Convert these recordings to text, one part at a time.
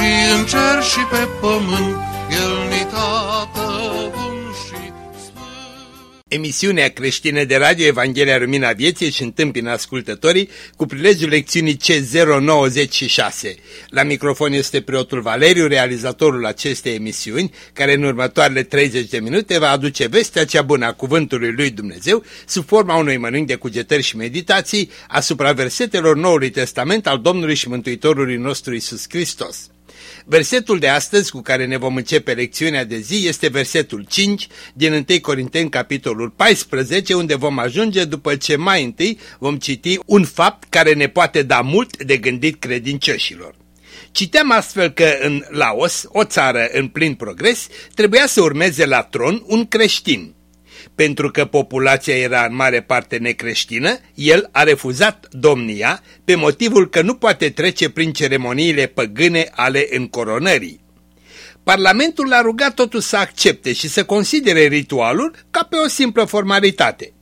și în cer și pe pământ, El ni tată emisiunea creștină de radio Evanghelia Lumina Vieții și întâmpină ascultătorii cu prilejul lecțiunii C096. La microfon este preotul Valeriu, realizatorul acestei emisiuni, care în următoarele 30 de minute va aduce vestea cea bună a Cuvântului Lui Dumnezeu sub forma unui mănânc de cugetări și meditații asupra versetelor Noului Testament al Domnului și Mântuitorului nostru Isus Hristos. Versetul de astăzi cu care ne vom începe lecțiunea de zi este versetul 5 din 1 Corinteni capitolul 14 unde vom ajunge după ce mai întâi vom citi un fapt care ne poate da mult de gândit credincioșilor. Citeam astfel că în Laos, o țară în plin progres, trebuia să urmeze la tron un creștin pentru că populația era în mare parte necreștină, el a refuzat domnia pe motivul că nu poate trece prin ceremoniile păgâne ale încoronării. Parlamentul l-a rugat totuși să accepte și să considere ritualul ca pe o simplă formalitate.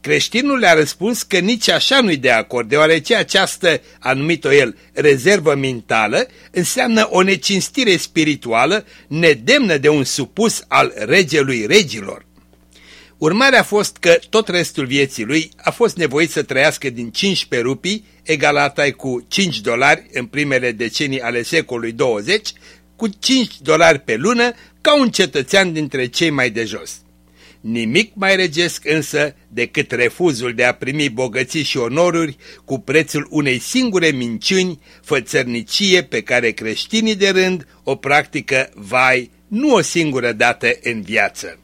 Creștinul le-a răspuns că nici așa nu-i de acord, deoarece această, a numit-o el, rezervă mentală, înseamnă o necinstire spirituală nedemnă de un supus al regelui regilor. Urmarea a fost că tot restul vieții lui a fost nevoit să trăiască din 15 rupii, egalatai cu 5 dolari în primele decenii ale secolului 20, cu 5 dolari pe lună, ca un cetățean dintre cei mai de jos. Nimic mai regesc însă decât refuzul de a primi bogății și onoruri cu prețul unei singure minciuni, fățărnicie pe care creștinii de rând o practică, vai, nu o singură dată în viață.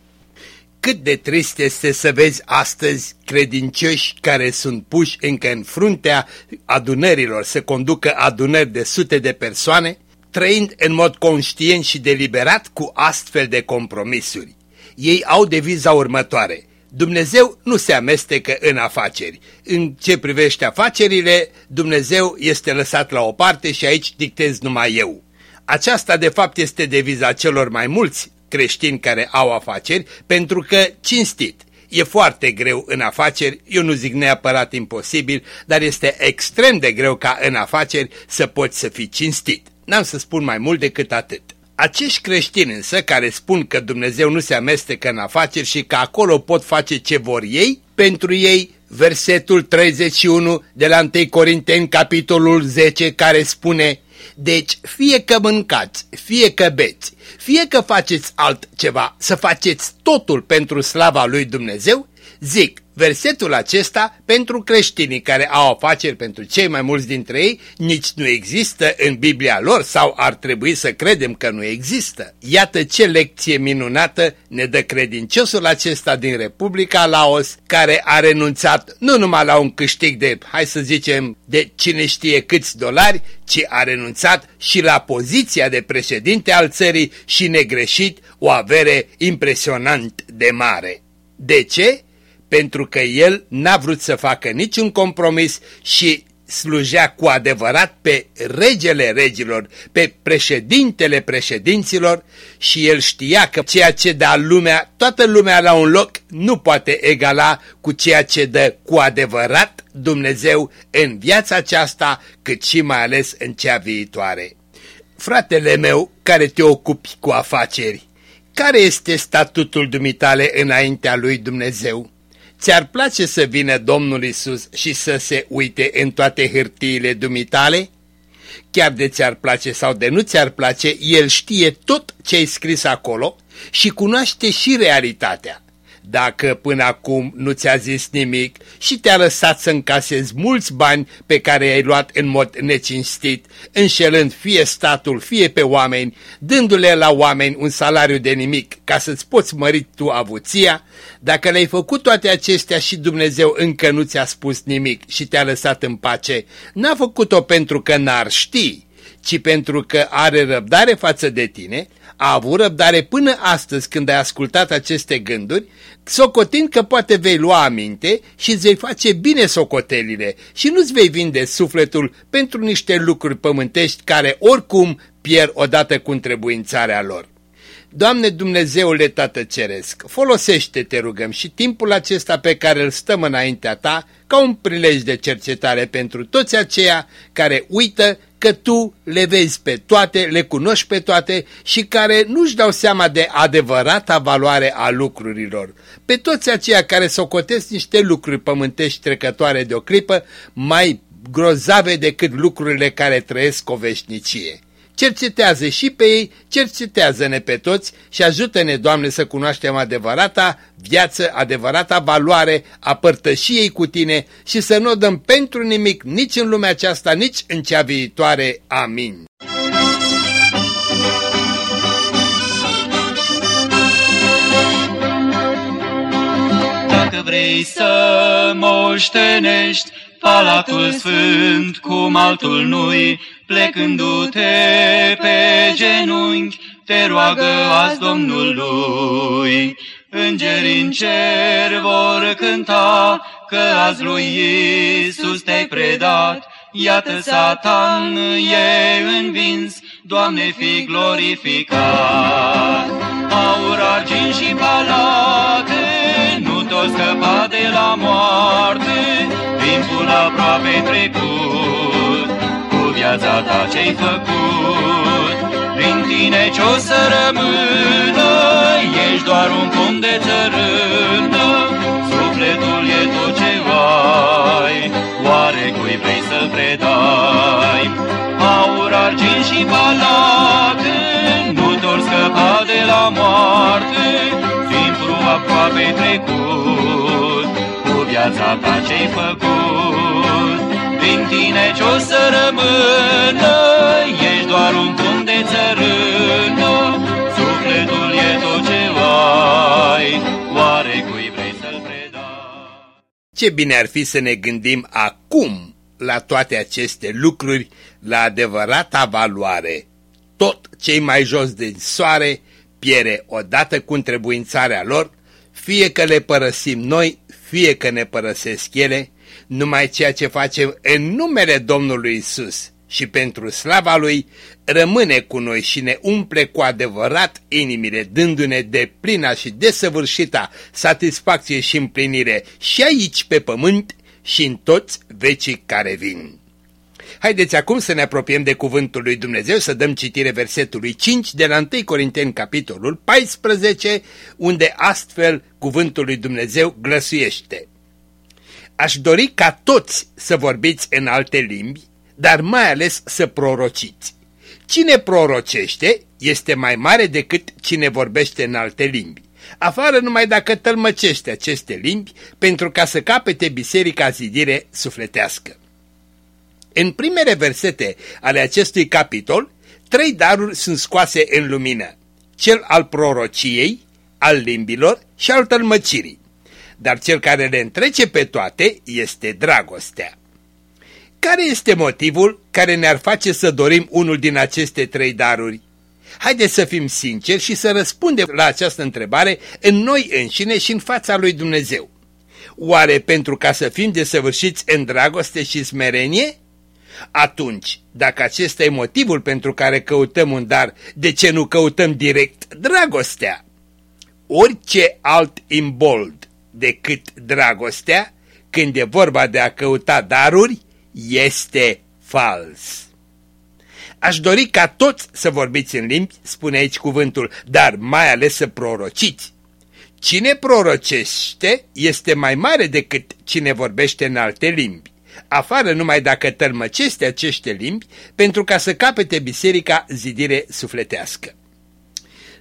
Cât de trist este să vezi astăzi credincioși care sunt puși încă în fruntea adunărilor să conducă adunări de sute de persoane, trăind în mod conștient și deliberat cu astfel de compromisuri. Ei au deviza următoare. Dumnezeu nu se amestecă în afaceri. În ce privește afacerile, Dumnezeu este lăsat la o parte și aici dictez numai eu. Aceasta de fapt este deviza celor mai mulți creștini care au afaceri, pentru că, cinstit, e foarte greu în afaceri, eu nu zic neapărat imposibil, dar este extrem de greu ca în afaceri să poți să fii cinstit. N-am să spun mai mult decât atât. Acești creștini însă care spun că Dumnezeu nu se amestecă în afaceri și că acolo pot face ce vor ei, pentru ei versetul 31 de la 1 Corinteni capitolul 10 care spune Deci fie că mâncați, fie că beți, fie că faceți altceva, să faceți totul pentru slava lui Dumnezeu, zic, versetul acesta pentru creștinii care au afaceri pentru cei mai mulți dintre ei nici nu există în Biblia lor sau ar trebui să credem că nu există. Iată ce lecție minunată ne dă credinciosul acesta din Republica Laos care a renunțat nu numai la un câștig de, hai să zicem, de cine știe câți dolari, ci a renunțat și la poziția de președinte al țării și negreșit o avere impresionant de mare. De ce? Pentru că el n-a vrut să facă niciun compromis și slujea cu adevărat pe regele regilor, pe președintele președinților și el știa că ceea ce dă lumea, toată lumea la un loc, nu poate egala cu ceea ce dă cu adevărat Dumnezeu în viața aceasta, cât și mai ales în cea viitoare. Fratele meu, care te ocupi cu afaceri, care este statutul dumitale înaintea lui Dumnezeu? Ți-ar place să vină Domnul Isus și să se uite în toate hârtiile dumitale? Chiar de ți-ar place sau de nu ți-ar place, El știe tot ce ai scris acolo și cunoaște și realitatea. Dacă până acum nu ți-a zis nimic și te-a lăsat să încasezi mulți bani pe care i-ai luat în mod necinstit, înșelând fie statul, fie pe oameni, dându-le la oameni un salariu de nimic ca să-ți poți mări tu avuția, dacă le-ai făcut toate acestea și Dumnezeu încă nu ți-a spus nimic și te-a lăsat în pace, n-a făcut-o pentru că n-ar ști, ci pentru că are răbdare față de tine, a avut răbdare până astăzi când ai ascultat aceste gânduri, socotind că poate vei lua aminte și îți vei face bine socotelile și nu-ți vei vinde sufletul pentru niște lucruri pământești care oricum pierd odată cu întrebuințarea lor. Doamne Dumnezeule Tată Ceresc, folosește-te rugăm și timpul acesta pe care îl stăm înaintea Ta ca un prilej de cercetare pentru toți aceia care uită că Tu le vezi pe toate, le cunoști pe toate și care nu-și dau seama de adevărata valoare a lucrurilor. Pe toți aceia care socotesc niște lucruri pământești trecătoare de o clipă mai grozave decât lucrurile care trăiesc o veșnicie cercetează și pe ei, cercetează-ne pe toți și ajută-ne, Doamne, să cunoaștem adevărata viață, adevărata valoare a părtășiei cu Tine și să nu o dăm pentru nimic nici în lumea aceasta, nici în cea viitoare. Amin. Dacă vrei să moștenești Palatul Sfânt cum altul nu-i, plecându-te pe genunchi, te roagă azi Domnului. Îngerii în cer vor cânta că azi lui Iisus te-ai predat, Iată Satan e învins, Doamne fi glorificat. Aur, argint și palate, nu tot scăpa de la moarte, timpul aproape trecut, cu viața ta ce-ai făcut. Prin tine ce-o să rămână, ești doar un pom de țărână, sufletul e tot ce ai, oare cui vrei să predai? Aur, argint și palate, nu doar scăpa de la moarte, timpul aproape trecut, viața ta ce-ai făcut. Din tine ce-o să rămână, ești doar un punct de țărână, sufletul e tot ce ai, oare cui vrei să-l predai? Ce bine ar fi să ne gândim acum la toate aceste lucruri, la adevărata valoare. Tot cei mai jos de soare piere odată cu întrebuințarea lor, fie că le părăsim noi, fie că ne părăsesc ele, numai ceea ce facem în numele Domnului Isus și pentru slava Lui rămâne cu noi și ne umple cu adevărat inimile, dându-ne de plina și desăvârșita satisfacție și împlinire și aici pe pământ și în toți vecii care vin. Haideți acum să ne apropiem de cuvântul lui Dumnezeu, să dăm citire versetului 5 de la 1 Corinteni, capitolul 14, unde astfel cuvântul lui Dumnezeu glăsuiește. Aș dori ca toți să vorbiți în alte limbi, dar mai ales să prorociți. Cine prorocește este mai mare decât cine vorbește în alte limbi. Afară numai dacă tălmăcește aceste limbi pentru ca să capete biserica zidire sufletească. În primele versete ale acestui capitol, trei daruri sunt scoase în lumină. Cel al prorociei, al limbilor și al tălmăcirii. Dar cel care le întrece pe toate este dragostea. Care este motivul care ne-ar face să dorim unul din aceste trei daruri? Haideți să fim sinceri și să răspundem la această întrebare în noi înșine și în fața lui Dumnezeu. Oare pentru ca să fim desăvârșiți în dragoste și smerenie? Atunci, dacă acesta e motivul pentru care căutăm un dar, de ce nu căutăm direct dragostea? Orice alt imbold decât dragostea, când e vorba de a căuta daruri, este fals. Aș dori ca toți să vorbiți în limbi, spune aici cuvântul, dar mai ales să prorociți. Cine prorocește este mai mare decât cine vorbește în alte limbi afară numai dacă tălmăcește aceste limbi, pentru ca să capete biserica zidire sufletească.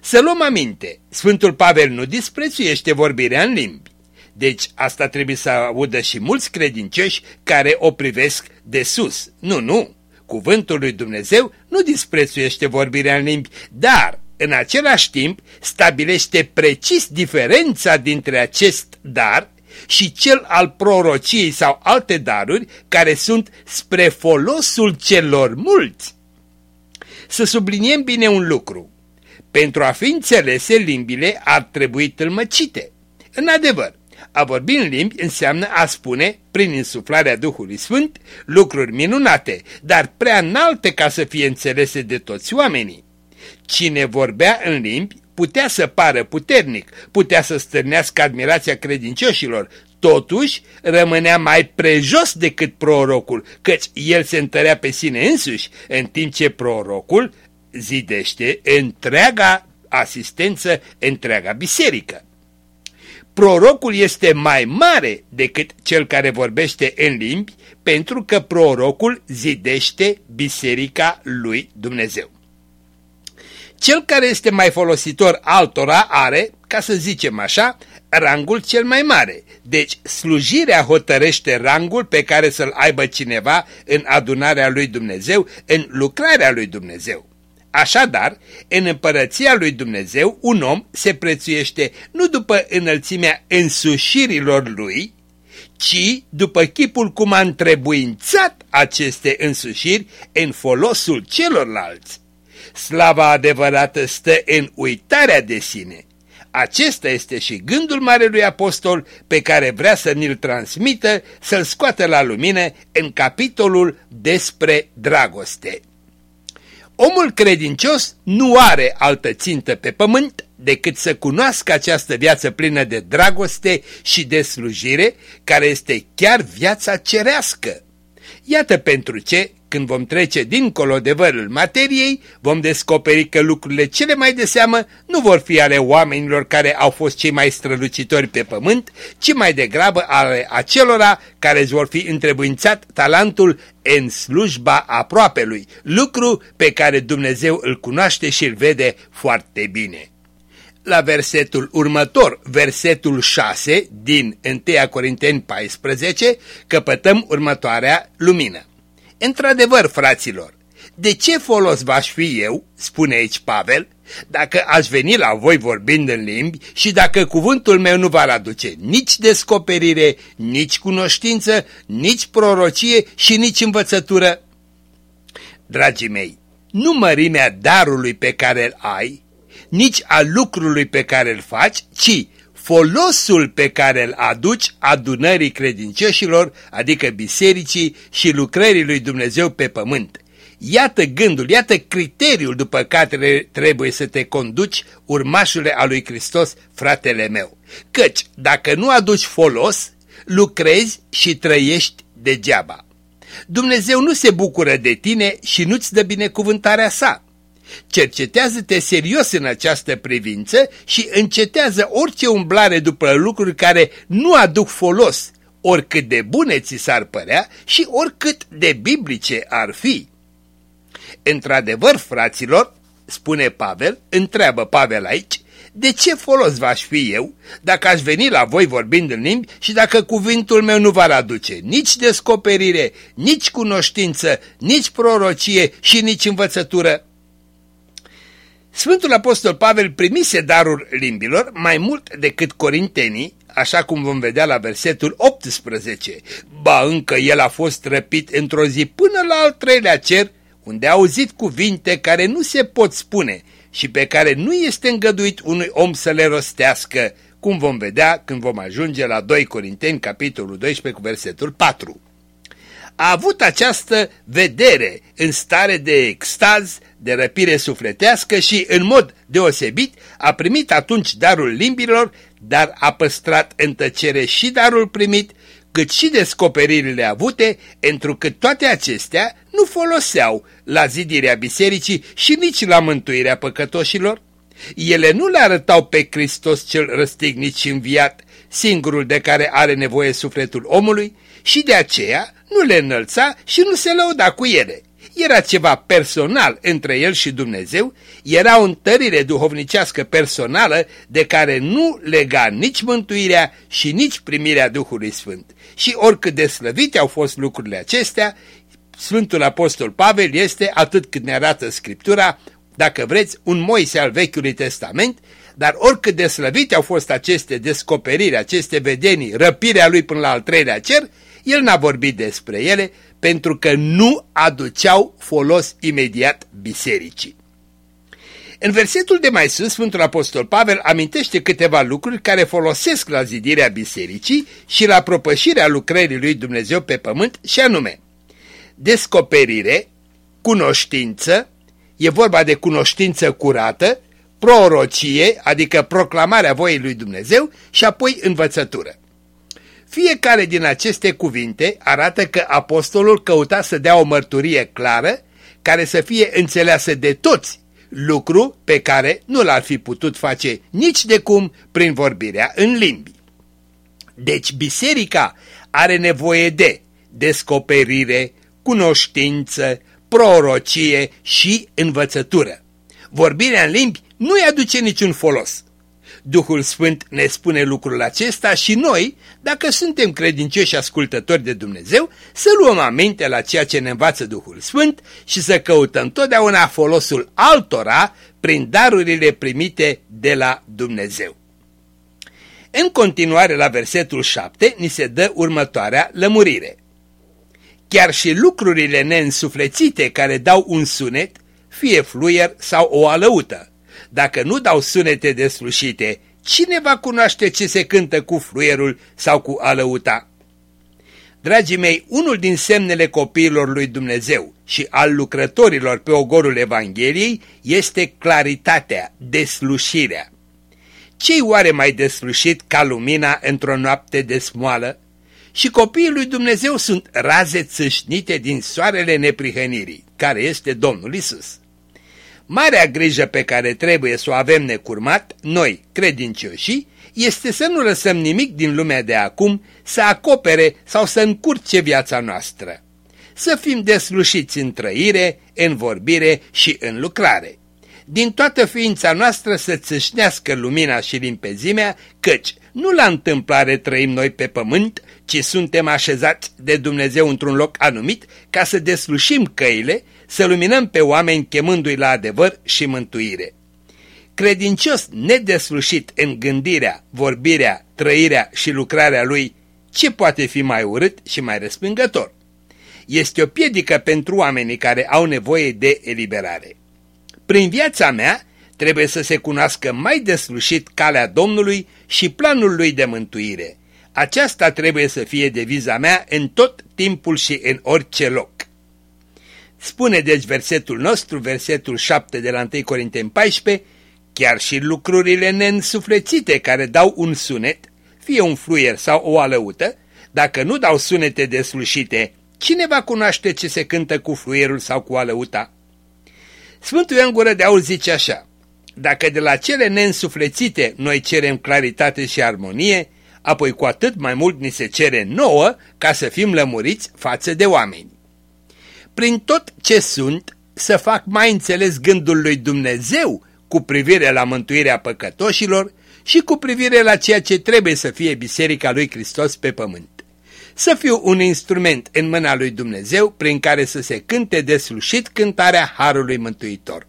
Să luăm aminte, Sfântul Pavel nu disprețuiește vorbirea în limbi. Deci asta trebuie să audă și mulți credincioși care o privesc de sus. Nu, nu, cuvântul lui Dumnezeu nu disprețuiește vorbirea în limbi, dar în același timp stabilește precis diferența dintre acest dar și cel al prorociei sau alte daruri care sunt spre folosul celor mulți. să subliniem bine un lucru. Pentru a fi înțelese, limbile ar trebui tâlmăcite. În adevăr, a vorbi în limbi înseamnă a spune, prin insuflarea Duhului Sfânt, lucruri minunate, dar prea înalte ca să fie înțelese de toți oamenii. Cine vorbea în limbi putea să pară puternic, putea să stârnească admirația credincioșilor, totuși rămânea mai prejos decât prorocul, căci el se întărea pe sine însuși, în timp ce prorocul zidește întreaga asistență, întreaga biserică. Prorocul este mai mare decât cel care vorbește în limbi, pentru că prorocul zidește biserica lui Dumnezeu. Cel care este mai folositor altora are, ca să zicem așa, rangul cel mai mare. Deci slujirea hotărăște rangul pe care să-l aibă cineva în adunarea lui Dumnezeu, în lucrarea lui Dumnezeu. Așadar, în împărăția lui Dumnezeu, un om se prețuiește nu după înălțimea însușirilor lui, ci după chipul cum a întrebuințat aceste însușiri în folosul celorlalți. Slava adevărată stă în uitarea de sine. Acesta este și gândul Marelui Apostol pe care vrea să ni-l transmită, să-l scoată la lumină în capitolul despre dragoste. Omul credincios nu are altă țintă pe pământ decât să cunoască această viață plină de dragoste și de slujire, care este chiar viața cerească. Iată pentru ce când vom trece dincolo de vărul materiei, vom descoperi că lucrurile cele mai de seamă nu vor fi ale oamenilor care au fost cei mai strălucitori pe pământ, ci mai degrabă ale acelora care îți vor fi întrebuințat talentul în slujba aproapelui, lucru pe care Dumnezeu îl cunoaște și îl vede foarte bine. La versetul următor, versetul 6 din 1 Corinteni 14, căpătăm următoarea lumină. Într-adevăr, fraților, de ce folos v-aș fi eu, spune aici Pavel, dacă aș veni la voi vorbind în limbi și dacă cuvântul meu nu va aduce nici descoperire, nici cunoștință, nici prorocie și nici învățătură? Dragii mei, nu mărimea darului pe care îl ai, nici a lucrului pe care îl faci, ci folosul pe care îl aduci adunării credincioșilor, adică bisericii și lucrării lui Dumnezeu pe pământ. Iată gândul, iată criteriul după care trebuie să te conduci urmașule a lui Hristos, fratele meu. Căci dacă nu aduci folos, lucrezi și trăiești degeaba. Dumnezeu nu se bucură de tine și nu-ți dă binecuvântarea sa. Cercetează-te serios în această privință și încetează orice umblare după lucruri care nu aduc folos, oricât de bune ți s-ar părea și oricât de biblice ar fi. Într-adevăr, fraților, spune Pavel, întreabă Pavel aici, de ce folos v-aș fi eu dacă aș veni la voi vorbind în limbi și dacă cuvântul meu nu va aduce nici descoperire, nici cunoștință, nici prorocie și nici învățătură? Sfântul Apostol Pavel primise darul limbilor mai mult decât corintenii, așa cum vom vedea la versetul 18. Ba încă el a fost răpit într-o zi până la al treilea cer, unde a auzit cuvinte care nu se pot spune și pe care nu este îngăduit unui om să le rostească, cum vom vedea când vom ajunge la 2 Corinteni, capitolul 12, cu versetul 4 a avut această vedere în stare de extaz, de răpire sufletească și, în mod deosebit, a primit atunci darul limbilor, dar a păstrat în tăcere și darul primit, cât și descoperirile avute, întrucât toate acestea nu foloseau la zidirea bisericii și nici la mântuirea păcătoșilor. Ele nu le arătau pe Hristos cel răstignit și înviat, singurul de care are nevoie sufletul omului, și de aceea nu le înălța și nu se lăuda cu ele. Era ceva personal între el și Dumnezeu, era o întărire duhovnicească personală de care nu lega nici mântuirea și nici primirea Duhului Sfânt. Și oricât de slăvite au fost lucrurile acestea, Sfântul Apostol Pavel este, atât cât ne arată Scriptura, dacă vreți, un Moise al Vechiului Testament, dar oricât de slăvite au fost aceste descoperiri, aceste vedenii, răpirea lui până la al treilea cer, el n-a vorbit despre ele pentru că nu aduceau folos imediat bisericii. În versetul de mai sus, Sfântul Apostol Pavel amintește câteva lucruri care folosesc la zidirea bisericii și la propășirea lucrării lui Dumnezeu pe pământ și anume descoperire, cunoștință, e vorba de cunoștință curată, prorocie, adică proclamarea voii lui Dumnezeu și apoi învățătură. Fiecare din aceste cuvinte arată că apostolul căuta să dea o mărturie clară care să fie înțeleasă de toți, lucru pe care nu l-ar fi putut face nici de cum prin vorbirea în limbi. Deci biserica are nevoie de descoperire, cunoștință, prorocie și învățătură. Vorbirea în limbi nu-i aduce niciun folos. Duhul Sfânt ne spune lucrul acesta și noi, dacă suntem credincioși ascultători de Dumnezeu, să luăm aminte la ceea ce ne învață Duhul Sfânt și să căutăm totdeauna folosul altora prin darurile primite de la Dumnezeu. În continuare la versetul 7 ni se dă următoarea lămurire. Chiar și lucrurile neînsuflețite care dau un sunet, fie fluier sau o alăută, dacă nu dau sunete deslușite, cine va cunoaște ce se cântă cu fluierul sau cu alăuta? Dragii mei, unul din semnele copiilor lui Dumnezeu și al lucrătorilor pe ogorul Evangheliei este claritatea, deslușirea. Ce-i oare mai deslușit ca lumina într-o noapte de smoală? Și copiii lui Dumnezeu sunt raze țâșnite din soarele neprihănirii, care este Domnul Isus. Marea grijă pe care trebuie să o avem necurmat, noi, credincioșii, este să nu lăsăm nimic din lumea de acum să acopere sau să încurce viața noastră. Să fim deslușiți în trăire, în vorbire și în lucrare. Din toată ființa noastră să țâșnească lumina și limpezimea, căci nu la întâmplare trăim noi pe pământ, ci suntem așezați de Dumnezeu într-un loc anumit ca să deslușim căile, să luminăm pe oameni chemându-i la adevăr și mântuire. Credincios nedeslușit în gândirea, vorbirea, trăirea și lucrarea lui, ce poate fi mai urât și mai răspângător? Este o piedică pentru oamenii care au nevoie de eliberare. Prin viața mea trebuie să se cunoască mai deslușit calea Domnului și planul lui de mântuire. Aceasta trebuie să fie deviza mea în tot timpul și în orice loc. Spune deci versetul nostru, versetul 7 de la 1 Corinteni 14, chiar și lucrurile neînsuflețite care dau un sunet, fie un fluier sau o alăută, dacă nu dau sunete deslușite, cine va cunoaște ce se cântă cu fluierul sau cu alăuta? Sfântul Ioan Gură de Aur zice așa, dacă de la cele neînsuflețite noi cerem claritate și armonie, apoi cu atât mai mult ni se cere nouă ca să fim lămuriți față de oameni prin tot ce sunt, să fac mai înțeles gândul lui Dumnezeu cu privire la mântuirea păcătoșilor și cu privire la ceea ce trebuie să fie Biserica lui Hristos pe pământ. Să fiu un instrument în mâna lui Dumnezeu prin care să se cânte deslușit cântarea Harului Mântuitor.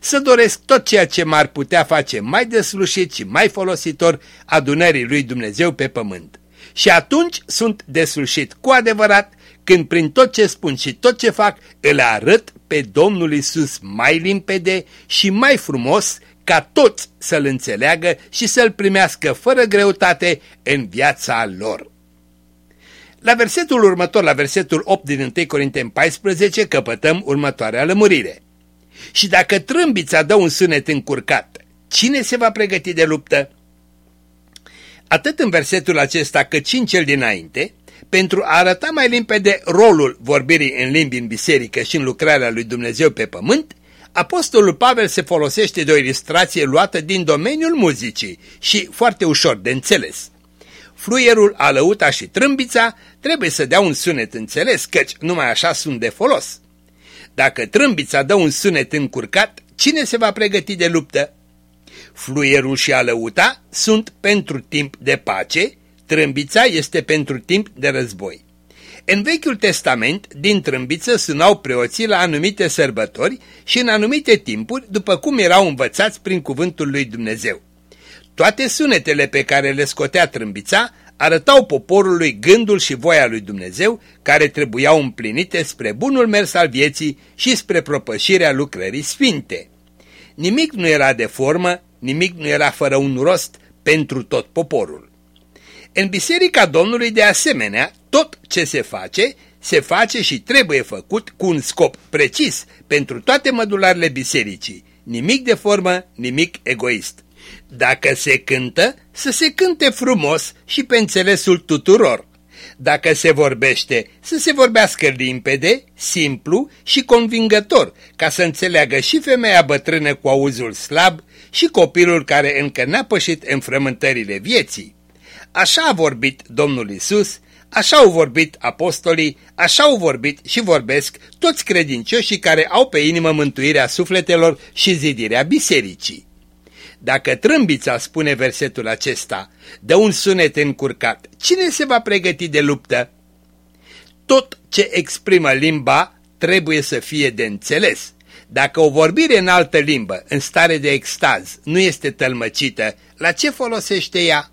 Să doresc tot ceea ce m-ar putea face mai deslușit și mai folositor adunării lui Dumnezeu pe pământ. Și atunci sunt deslușit cu adevărat când prin tot ce spun și tot ce fac îl arăt pe Domnul Isus mai limpede și mai frumos ca toți să-L înțeleagă și să-L primească fără greutate în viața lor. La versetul următor, la versetul 8 din 1 Corinteni 14, căpătăm următoarea lămurire. Și dacă trâmbița dă un sunet încurcat, cine se va pregăti de luptă? Atât în versetul acesta cât și în cel dinainte, pentru a arăta mai limpede rolul vorbirii în limbi în biserică și în lucrarea lui Dumnezeu pe pământ, Apostolul Pavel se folosește de o ilustrație luată din domeniul muzicii și foarte ușor de înțeles. Fluierul, alăuta și trâmbița trebuie să dea un sunet înțeles, căci numai așa sunt de folos. Dacă trâmbița dă un sunet încurcat, cine se va pregăti de luptă? Fluierul și alăuta sunt pentru timp de pace, Trâmbița este pentru timp de război. În Vechiul Testament, din trâmbiță sunau preoții la anumite sărbători și în anumite timpuri, după cum erau învățați prin cuvântul lui Dumnezeu. Toate sunetele pe care le scotea trâmbița arătau poporului gândul și voia lui Dumnezeu care trebuiau împlinite spre bunul mers al vieții și spre propășirea lucrării sfinte. Nimic nu era de formă, nimic nu era fără un rost pentru tot poporul. În Biserica Domnului, de asemenea, tot ce se face, se face și trebuie făcut cu un scop precis pentru toate mădularele bisericii. Nimic de formă, nimic egoist. Dacă se cântă, să se cânte frumos și pe înțelesul tuturor. Dacă se vorbește, să se vorbească limpede, simplu și convingător, ca să înțeleagă și femeia bătrână cu auzul slab și copilul care încă n-a pășit în frământările vieții. Așa a vorbit Domnul Isus, așa au vorbit apostolii, așa au vorbit și vorbesc toți credincioșii care au pe inimă mântuirea sufletelor și zidirea bisericii. Dacă trâmbița, spune versetul acesta, dă un sunet încurcat, cine se va pregăti de luptă? Tot ce exprimă limba trebuie să fie de înțeles. Dacă o vorbire în altă limbă, în stare de extaz, nu este tălmăcită, la ce folosește ea?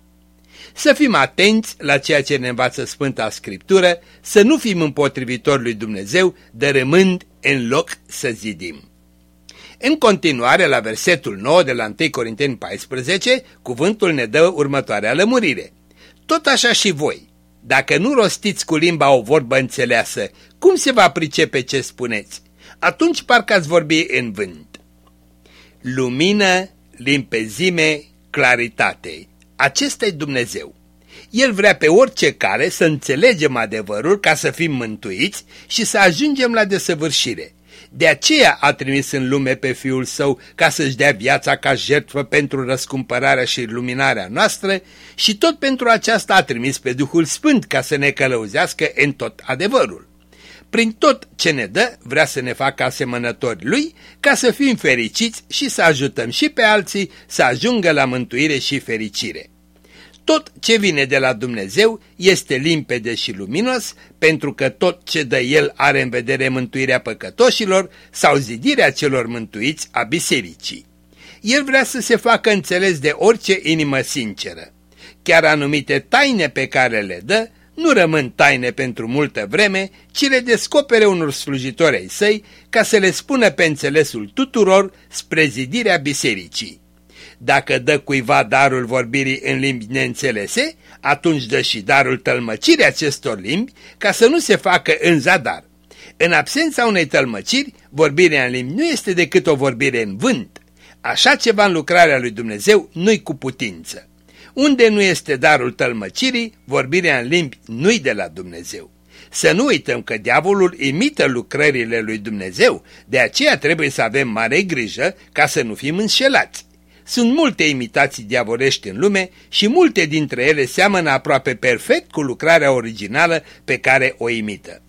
Să fim atenți la ceea ce ne învață Sfânta Scriptură, să nu fim împotrivitori lui Dumnezeu, dărâmând în loc să zidim. În continuare, la versetul 9 de la 1 Corinteni 14, cuvântul ne dă următoarea lămurire. Tot așa și voi, dacă nu rostiți cu limba o vorbă înțeleasă, cum se va pricepe ce spuneți? Atunci parcă ați vorbi în vânt. Lumină, limpezime, claritate. Acesta e Dumnezeu. El vrea pe orice cale să înțelegem adevărul ca să fim mântuiți și să ajungem la desăvârșire. De aceea a trimis în lume pe Fiul Său ca să-și dea viața ca jertfă pentru răscumpărarea și iluminarea noastră și tot pentru aceasta a trimis pe Duhul Sfânt ca să ne călăuzească în tot adevărul. Prin tot ce ne dă, vrea să ne facă asemănători Lui ca să fim fericiți și să ajutăm și pe alții să ajungă la mântuire și fericire. Tot ce vine de la Dumnezeu este limpede și luminos, pentru că tot ce dă El are în vedere mântuirea păcătoșilor sau zidirea celor mântuiți a bisericii. El vrea să se facă înțeles de orice inimă sinceră. Chiar anumite taine pe care le dă nu rămân taine pentru multă vreme, ci le descopere unor slujitori ai săi ca să le spună pe înțelesul tuturor spre zidirea bisericii. Dacă dă cuiva darul vorbirii în limbi neînțelese, atunci dă și darul tălmăcirii acestor limbi ca să nu se facă în zadar. În absența unei tălmăciri, vorbirea în limbi nu este decât o vorbire în vânt. Așa ceva în lucrarea lui Dumnezeu nu-i cu putință. Unde nu este darul tălmăcirii, vorbirea în limbi nu-i de la Dumnezeu. Să nu uităm că diavolul imită lucrările lui Dumnezeu, de aceea trebuie să avem mare grijă ca să nu fim înșelați. Sunt multe imitații diavolești în lume și multe dintre ele seamănă aproape perfect cu lucrarea originală pe care o imită.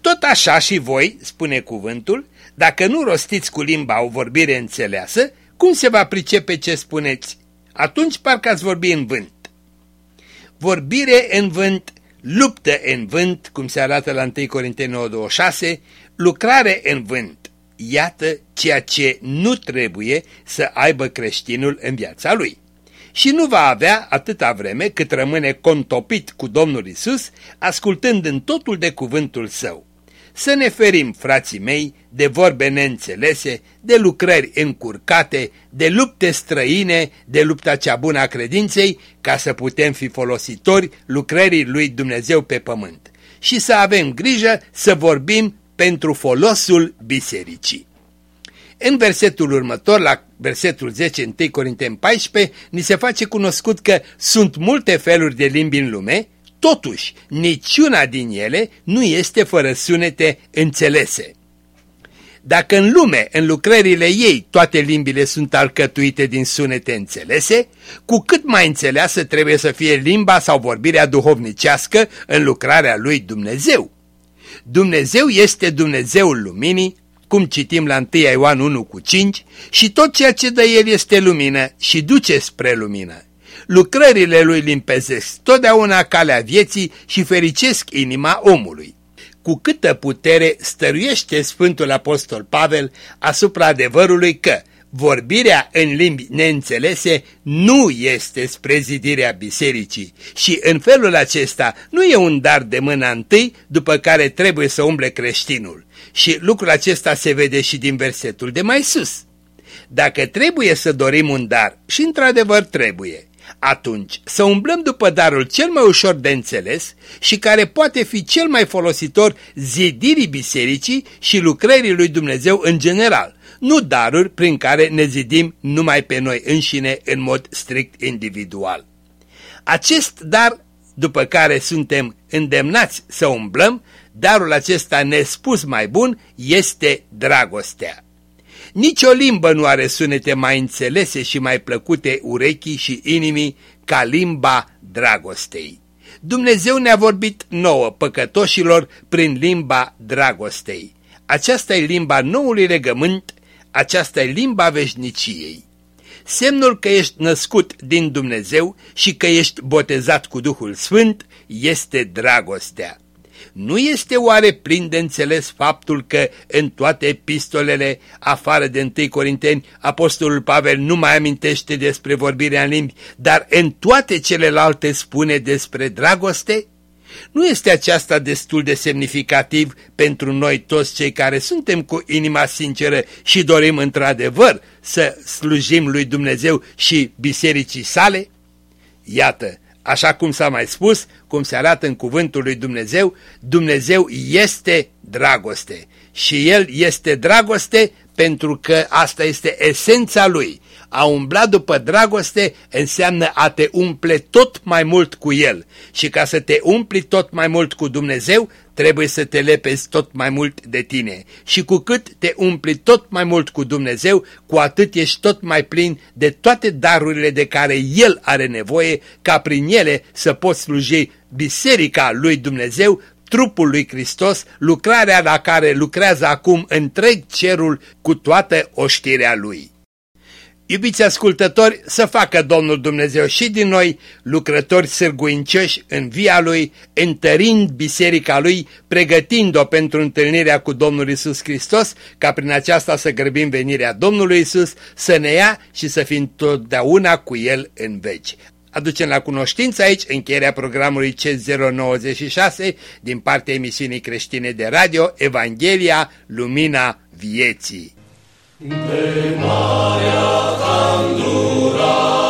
Tot așa și voi, spune cuvântul, dacă nu rostiți cu limba o vorbire înțeleasă, cum se va pricepe ce spuneți? Atunci parcă ați vorbi în vânt. Vorbire în vânt, luptă în vânt, cum se arată la 1 Corinteni 9.26, lucrare în vânt. Iată ceea ce nu trebuie să aibă creștinul în viața lui. Și nu va avea atâta vreme cât rămâne contopit cu Domnul Isus, ascultând în totul de cuvântul său. Să ne ferim, frații mei, de vorbe neînțelese, de lucrări încurcate, de lupte străine, de lupta cea bună a credinței, ca să putem fi folositori lucrării lui Dumnezeu pe pământ. Și să avem grijă să vorbim pentru folosul bisericii. În versetul următor, la versetul 10, 1 Corinteni 14, ni se face cunoscut că sunt multe feluri de limbi în lume, totuși niciuna din ele nu este fără sunete înțelese. Dacă în lume, în lucrările ei, toate limbile sunt alcătuite din sunete înțelese, cu cât mai înțeleasă trebuie să fie limba sau vorbirea duhovnicească în lucrarea lui Dumnezeu. Dumnezeu este Dumnezeul luminii, cum citim la 1 Ioan 1 cu 5, și tot ceea ce dă El este lumină și duce spre lumină. Lucrările Lui limpezesc totdeauna calea vieții și fericesc inima omului. Cu câtă putere stăruiește Sfântul Apostol Pavel asupra adevărului că Vorbirea în limbi neînțelese nu este spre zidirea bisericii și în felul acesta nu e un dar de mâna întâi după care trebuie să umble creștinul. Și lucrul acesta se vede și din versetul de mai sus. Dacă trebuie să dorim un dar, și într-adevăr trebuie, atunci să umblăm după darul cel mai ușor de înțeles și care poate fi cel mai folositor zidirii bisericii și lucrării lui Dumnezeu în general, nu daruri prin care ne zidim numai pe noi înșine în mod strict individual. Acest dar, după care suntem îndemnați să umblăm, darul acesta nespus mai bun este dragostea. Nici o limbă nu are sunete mai înțelese și mai plăcute urechii și inimii ca limba dragostei. Dumnezeu ne-a vorbit nouă păcătoșilor prin limba dragostei. Aceasta e limba noului legământ, aceasta e limba veșniciei. Semnul că ești născut din Dumnezeu și că ești botezat cu Duhul Sfânt este dragostea. Nu este oare plin de înțeles faptul că în toate epistolele, afară de 1 Corinteni, Apostolul Pavel nu mai amintește despre vorbirea în limbi, dar în toate celelalte spune despre dragoste? Nu este aceasta destul de semnificativ pentru noi toți cei care suntem cu inima sinceră și dorim într-adevăr să slujim lui Dumnezeu și bisericii sale? Iată, Așa cum s-a mai spus, cum se arată în cuvântul lui Dumnezeu, Dumnezeu este dragoste și El este dragoste pentru că asta este esența Lui. A umbla după dragoste înseamnă a te umple tot mai mult cu El și ca să te umpli tot mai mult cu Dumnezeu, trebuie să te lepezi tot mai mult de tine. Și cu cât te umpli tot mai mult cu Dumnezeu, cu atât ești tot mai plin de toate darurile de care El are nevoie, ca prin ele să poți sluji biserica lui Dumnezeu, trupul lui Hristos, lucrarea la care lucrează acum întreg cerul cu toată oștirea lui. Iubiți ascultători, să facă Domnul Dumnezeu și din noi lucrători sârguincioși în via Lui, întărind biserica Lui, pregătind-o pentru întâlnirea cu Domnul Isus Hristos, ca prin aceasta să grăbim venirea Domnului Isus, să ne ia și să fim totdeauna cu El în veci. Aducem la cunoștință aici încheierea programului C096 din partea emisiunii creștine de radio Evanghelia Lumina Vieții. De Maria candura.